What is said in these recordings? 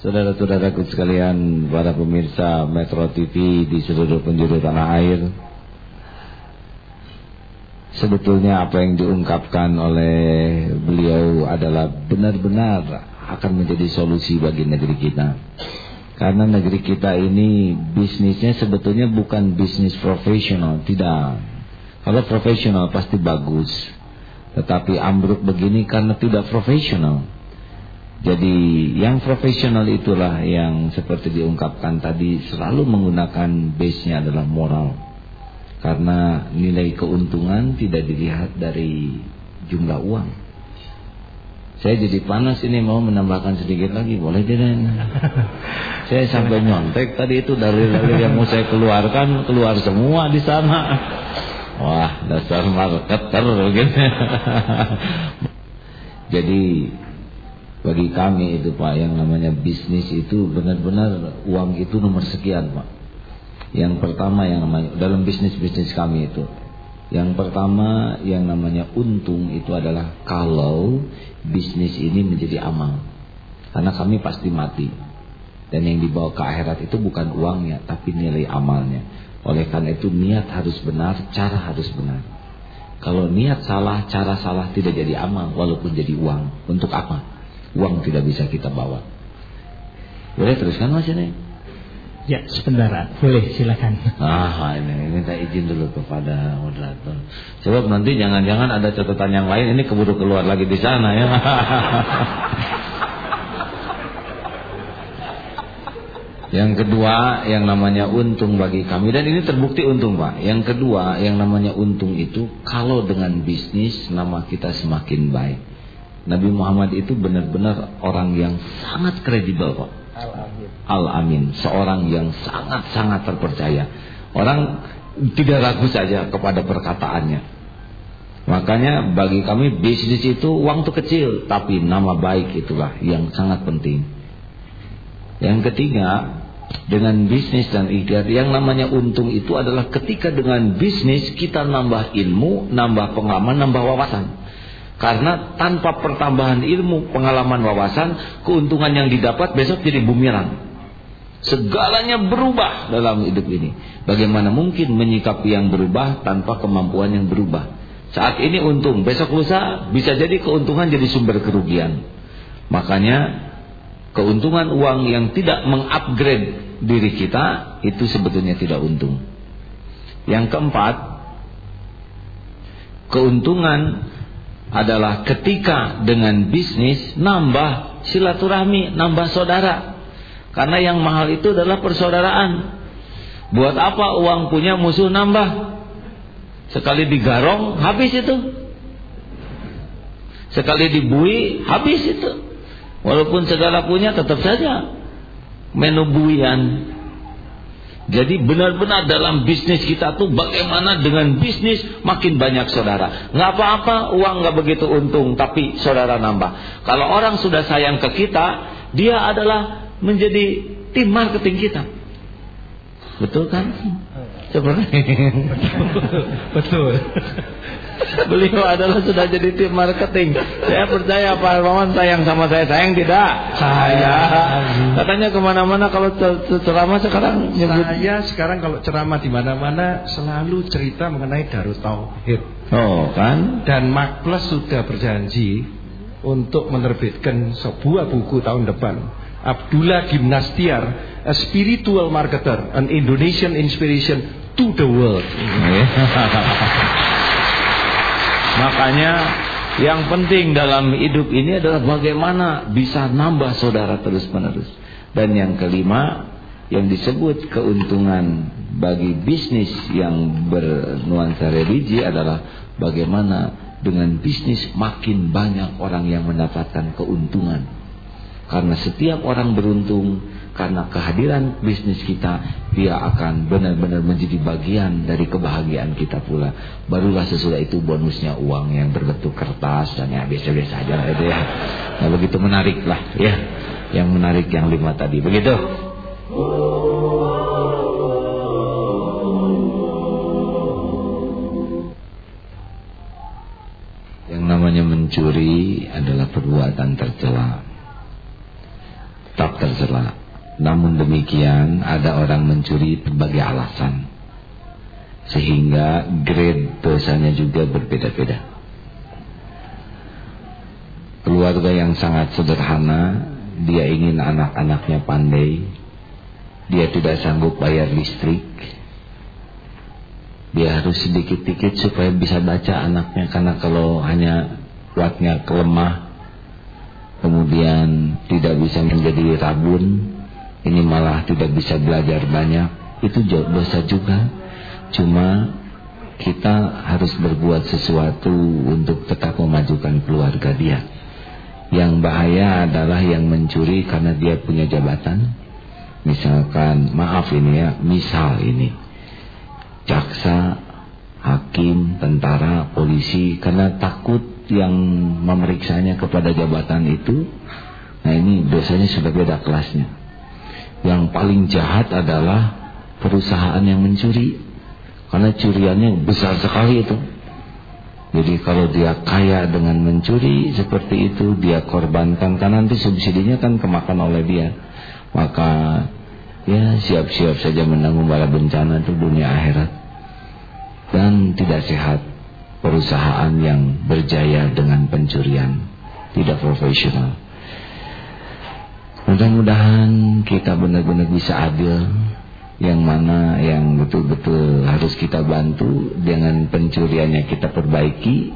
Saudara-saudaraku sekalian, para pemirsa Metro TV di seluruh penjuru tanah air. Sebetulnya apa yang diungkapkan oleh beliau adalah benar-benar akan menjadi solusi bagi negeri kita. Karena negeri kita ini bisnisnya sebetulnya bukan bisnis profesional, tidak. Kalau profesional pasti bagus. Tetapi ambruk begini karena tidak profesional. Jadi yang profesional itulah yang seperti diungkapkan tadi selalu menggunakan base-nya adalah moral. Karena nilai keuntungan tidak dilihat dari jumlah uang. Saya jadi panas ini mau menambahkan sedikit lagi, boleh tidak? saya sampai nyontek tadi itu dari dari yang mau saya keluarkan keluar semua di sana. Wah, dasar marketer begini. jadi bagi kami itu Pak yang namanya bisnis itu benar-benar uang itu nomor sekian Pak. Yang pertama yang namanya dalam bisnis-bisnis kami itu yang pertama yang namanya untung itu adalah kalau bisnis ini menjadi amal. Karena kami pasti mati. Dan yang dibawa ke akhirat itu bukan uangnya tapi nilai amalnya. Oleh karena itu niat harus benar, cara harus benar. Kalau niat salah, cara salah tidak jadi amal walaupun jadi uang. Untuk apa? Uang tidak bisa kita bawa. Boleh teruskan Mas ini? Ya, sebentar. Boleh, silakan. Ah, ini minta izin dulu kepada moderator. Sebab nanti jangan-jangan ada catatan yang lain ini keburu keluar lagi di sana ya. Yang kedua yang namanya untung bagi kami dan ini terbukti untung Pak. Yang kedua yang namanya untung itu kalau dengan bisnis nama kita semakin baik. Nabi Muhammad itu benar-benar orang yang sangat kredibel kok. Al-Amin. Seorang yang sangat-sangat terpercaya. Orang tidak ragu saja kepada perkataannya. Makanya bagi kami bisnis itu uang itu kecil. Tapi nama baik itulah yang sangat penting. Yang ketiga. Dengan bisnis dan ikhtiar yang namanya untung itu adalah ketika dengan bisnis kita nambah ilmu, nambah pengalaman, nambah wawasan. Karena tanpa pertambahan ilmu, pengalaman, wawasan, keuntungan yang didapat besok jadi bumerang. Segalanya berubah dalam hidup ini. Bagaimana mungkin menyikapi yang berubah tanpa kemampuan yang berubah? Saat ini untung, besok lusa bisa jadi keuntungan jadi sumber kerugian. Makanya keuntungan uang yang tidak mengupgrade diri kita itu sebetulnya tidak untung. Yang keempat, keuntungan adalah ketika dengan bisnis nambah silaturahmi, nambah saudara. Karena yang mahal itu adalah persaudaraan. Buat apa uang punya musuh nambah? Sekali digarong habis itu. Sekali dibui habis itu. Walaupun segala punya tetap saja menu buian jadi benar-benar dalam bisnis kita tuh bagaimana dengan bisnis makin banyak saudara. Nggak apa-apa uang nggak begitu untung tapi saudara nambah. Kalau orang sudah sayang ke kita, dia adalah menjadi tim marketing kita. Betul kan? Seperti betul. Beliau adalah sudah jadi tim marketing. Saya percaya Pak Hermawan sayang sama saya. Sayang tidak? Saya. Katanya ke mana-mana kalau ceramah sekarang nyebut. Saya sekarang kalau ceramah di mana-mana selalu cerita mengenai Darut Tauhid. Oh kan? Dan Mark Plus sudah berjanji untuk menerbitkan sebuah buku tahun depan. Abdullah Gimnastiar, a spiritual marketer, an Indonesian inspiration to the world. Makanya yang penting dalam hidup ini adalah bagaimana bisa nambah saudara terus-menerus. Dan yang kelima, yang disebut keuntungan bagi bisnis yang bernuansa religi adalah bagaimana dengan bisnis makin banyak orang yang mendapatkan keuntungan. Karena setiap orang beruntung karena kehadiran bisnis kita dia akan benar-benar menjadi bagian dari kebahagiaan kita pula. Barulah sesudah itu bonusnya uang yang berbentuk kertas dan ya biasa-biasa aja itu ya. Nah, begitu menarik lah ya. Yang menarik yang lima tadi begitu? Yang namanya mencuri adalah perbuatan tercela. Tercela. Namun demikian ada orang mencuri berbagai alasan. Sehingga grade dosanya juga berbeda-beda. Keluarga yang sangat sederhana, dia ingin anak-anaknya pandai. Dia tidak sanggup bayar listrik. Dia harus sedikit-sedikit supaya bisa baca anaknya karena kalau hanya kuatnya kelemah kemudian tidak bisa menjadi rabun ini malah tidak bisa belajar banyak. Itu dosa juga. Cuma kita harus berbuat sesuatu untuk tetap memajukan keluarga dia. Yang bahaya adalah yang mencuri karena dia punya jabatan. Misalkan maaf ini ya misal ini. Jaksa hakim tentara polisi karena takut yang memeriksanya kepada jabatan itu. Nah ini dosanya sudah beda kelasnya yang paling jahat adalah perusahaan yang mencuri. Karena curiannya besar sekali itu. Jadi kalau dia kaya dengan mencuri seperti itu, dia korbankan. Karena nanti subsidinya kan kemakan oleh dia. Maka ya siap-siap saja menanggung bala bencana itu dunia akhirat. Dan tidak sehat perusahaan yang berjaya dengan pencurian. Tidak profesional. Mudah-mudahan kita benar-benar bisa adil. Yang mana yang betul-betul harus kita bantu Dengan pencuriannya kita perbaiki.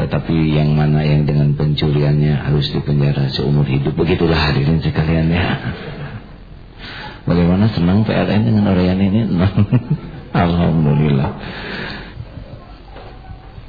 Tetapi yang mana yang dengan pencuriannya harus dipenjara seumur hidup. Begitulah hadirin sekalian ya. Bagaimana senang PLN dengan Orian ini? Alhamdulillah